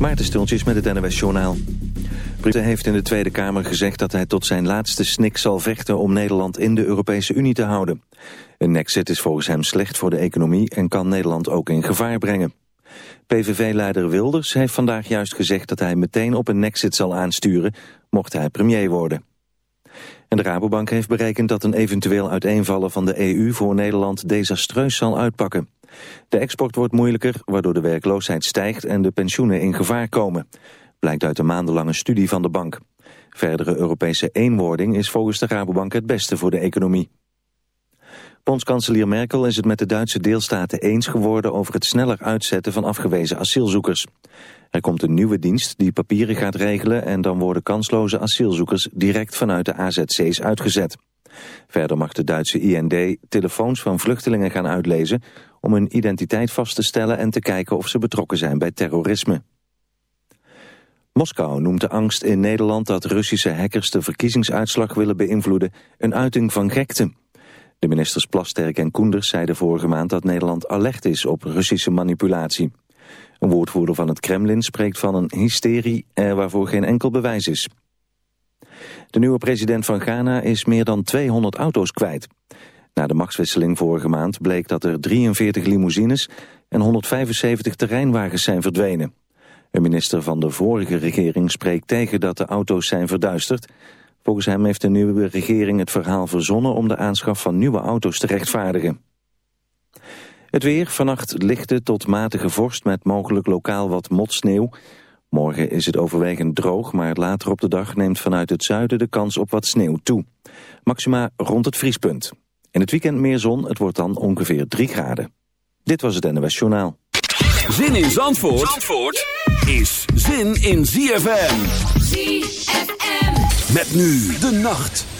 Maarten Stultjes met het NWS Journaal. Rutte heeft in de Tweede Kamer gezegd dat hij tot zijn laatste snik zal vechten om Nederland in de Europese Unie te houden. Een exit is volgens hem slecht voor de economie en kan Nederland ook in gevaar brengen. PVV-leider Wilders heeft vandaag juist gezegd dat hij meteen op een exit zal aansturen, mocht hij premier worden. En de Rabobank heeft berekend dat een eventueel uiteenvallen van de EU voor Nederland desastreus zal uitpakken. De export wordt moeilijker, waardoor de werkloosheid stijgt en de pensioenen in gevaar komen. Blijkt uit een maandenlange studie van de bank. Verdere Europese eenwording is volgens de Rabobank het beste voor de economie. Bondskanselier Merkel is het met de Duitse deelstaten eens geworden over het sneller uitzetten van afgewezen asielzoekers. Er komt een nieuwe dienst die papieren gaat regelen en dan worden kansloze asielzoekers direct vanuit de AZC's uitgezet. Verder mag de Duitse IND telefoons van vluchtelingen gaan uitlezen om hun identiteit vast te stellen en te kijken of ze betrokken zijn bij terrorisme. Moskou noemt de angst in Nederland dat Russische hackers de verkiezingsuitslag willen beïnvloeden een uiting van gekte. De ministers Plasterk en Koenders zeiden vorige maand dat Nederland alert is op Russische manipulatie. Een woordvoerder van het Kremlin spreekt van een hysterie waarvoor geen enkel bewijs is. De nieuwe president van Ghana is meer dan 200 auto's kwijt. Na de machtswisseling vorige maand bleek dat er 43 limousines en 175 terreinwagens zijn verdwenen. Een minister van de vorige regering spreekt tegen dat de auto's zijn verduisterd. Volgens hem heeft de nieuwe regering het verhaal verzonnen om de aanschaf van nieuwe auto's te rechtvaardigen. Het weer, vannacht lichte tot matige vorst met mogelijk lokaal wat motsneeuw. Morgen is het overwegend droog, maar later op de dag neemt vanuit het zuiden de kans op wat sneeuw toe. Maxima rond het vriespunt. In het weekend meer zon, het wordt dan ongeveer 3 graden. Dit was het NWS Journaal. Zin in Zandvoort, Zandvoort is zin in ZFM. ZFM. Met nu de nacht.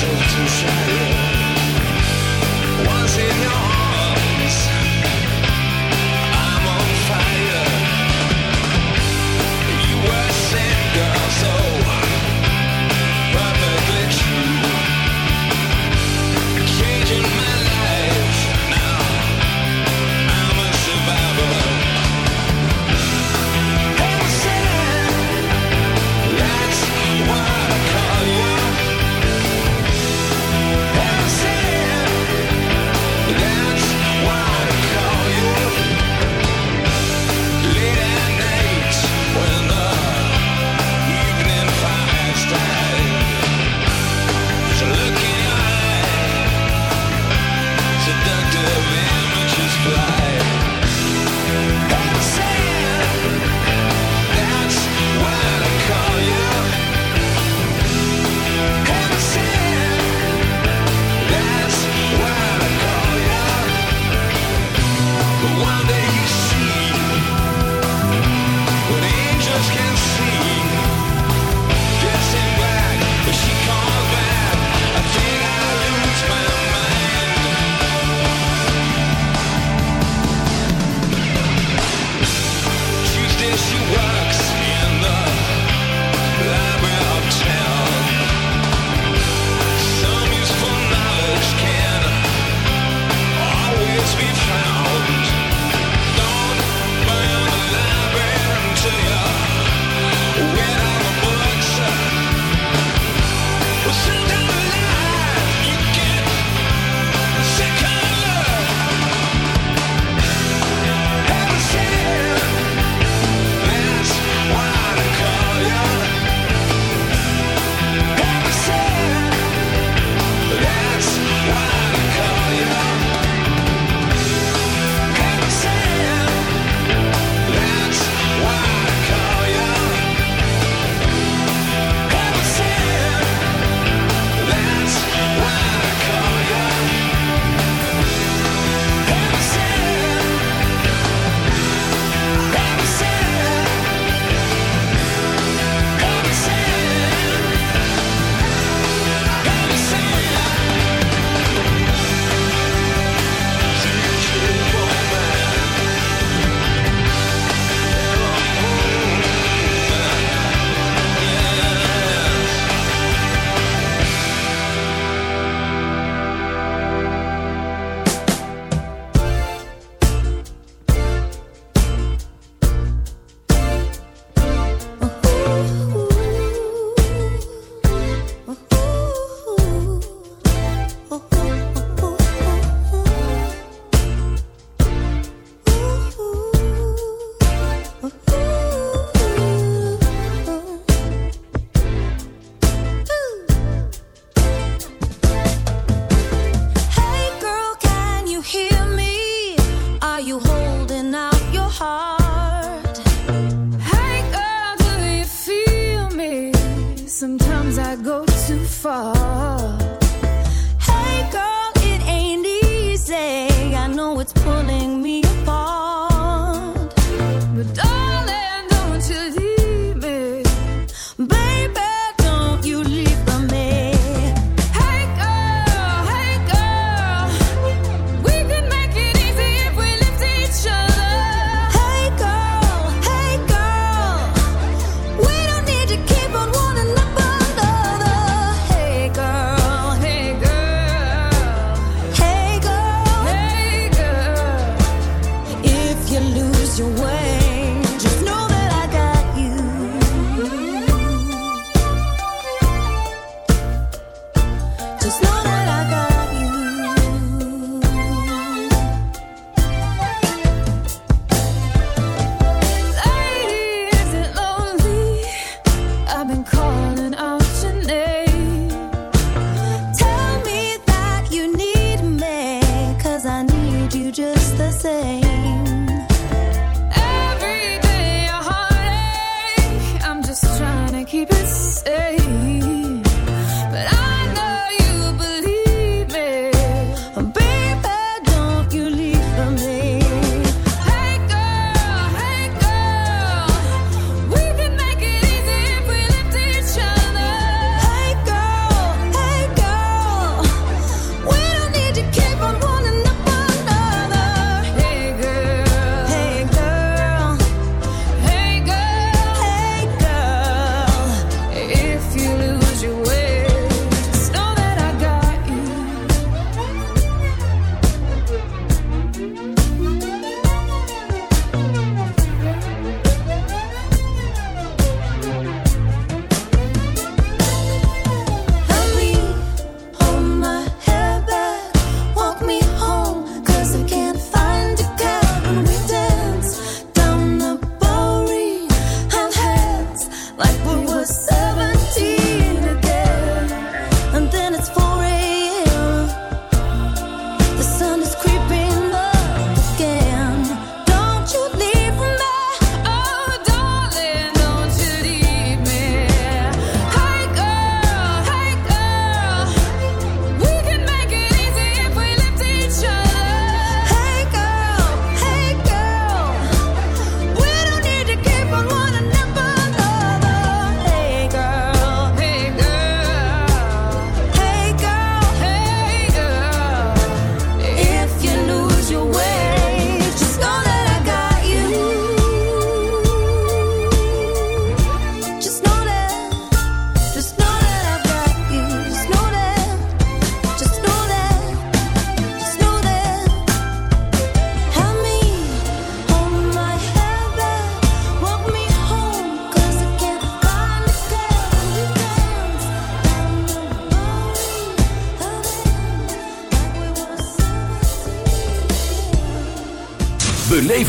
Constitution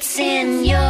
It's in your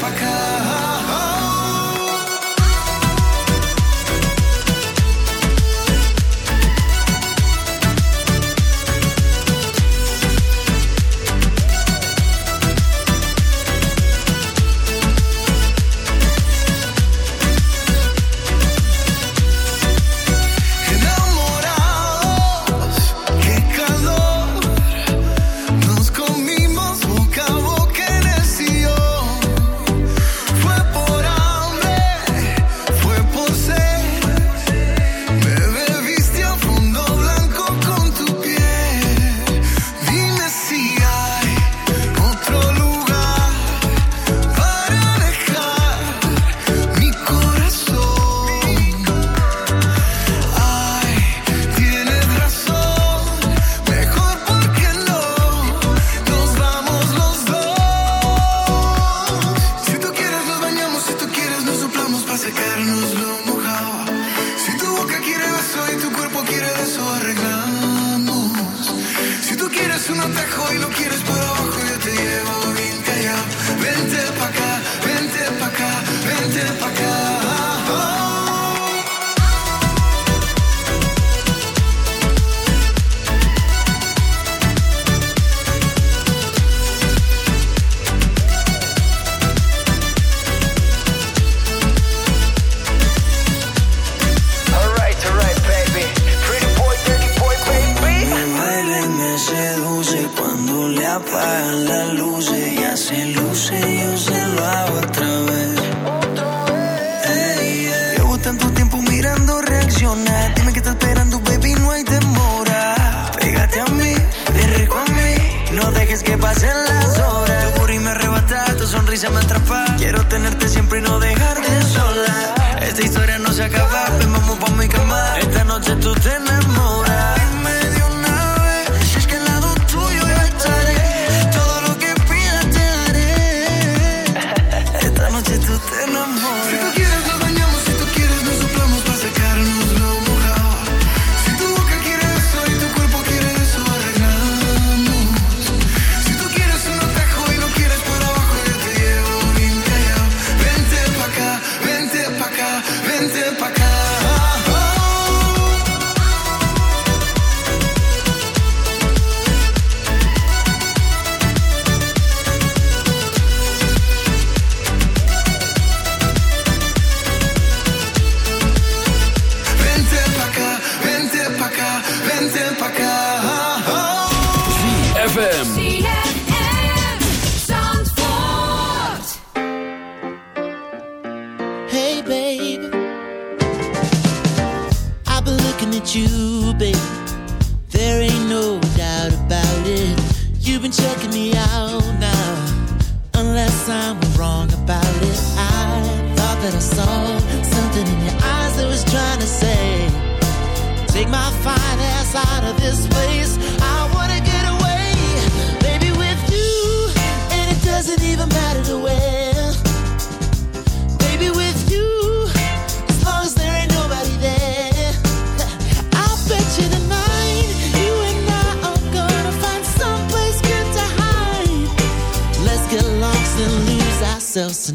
пока.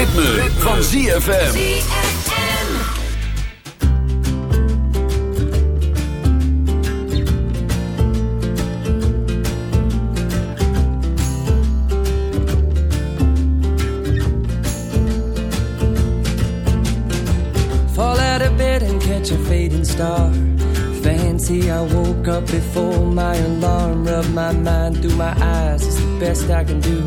Ritme, van ZFM. Fall out of bed and catch a fading star. Fancy, I woke up before my alarm. Rub my mind through my eyes, it's the best I can do.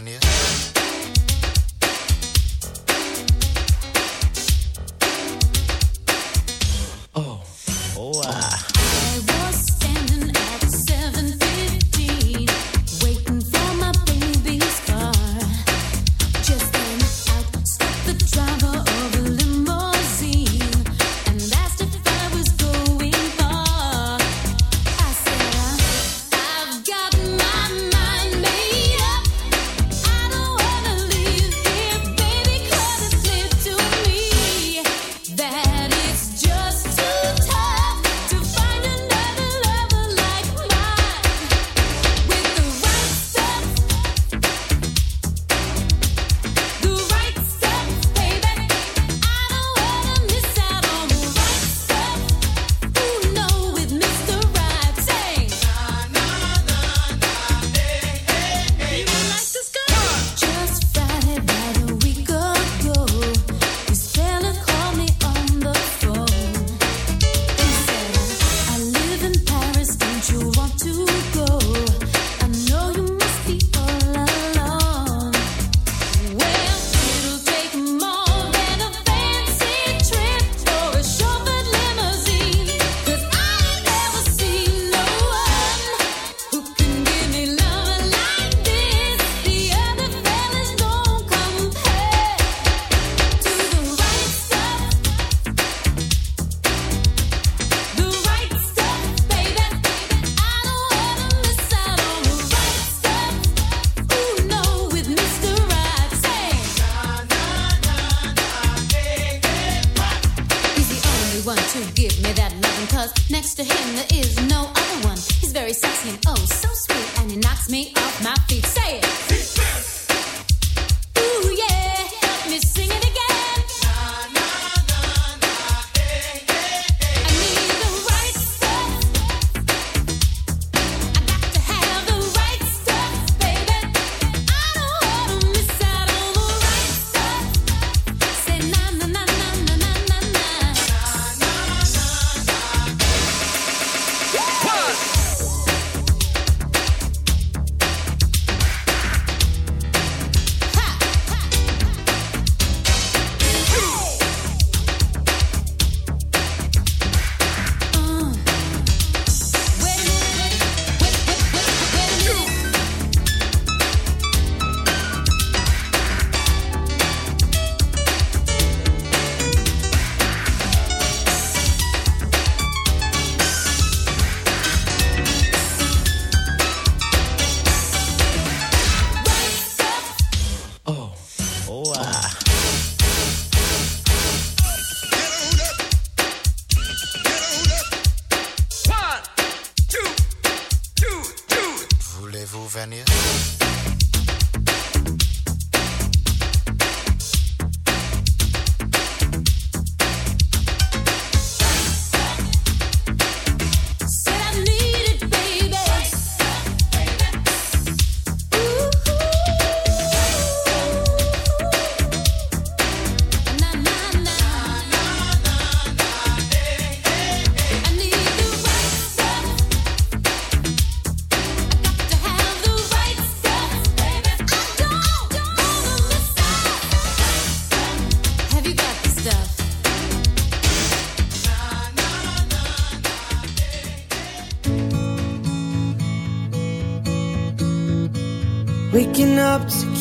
Voulez-vous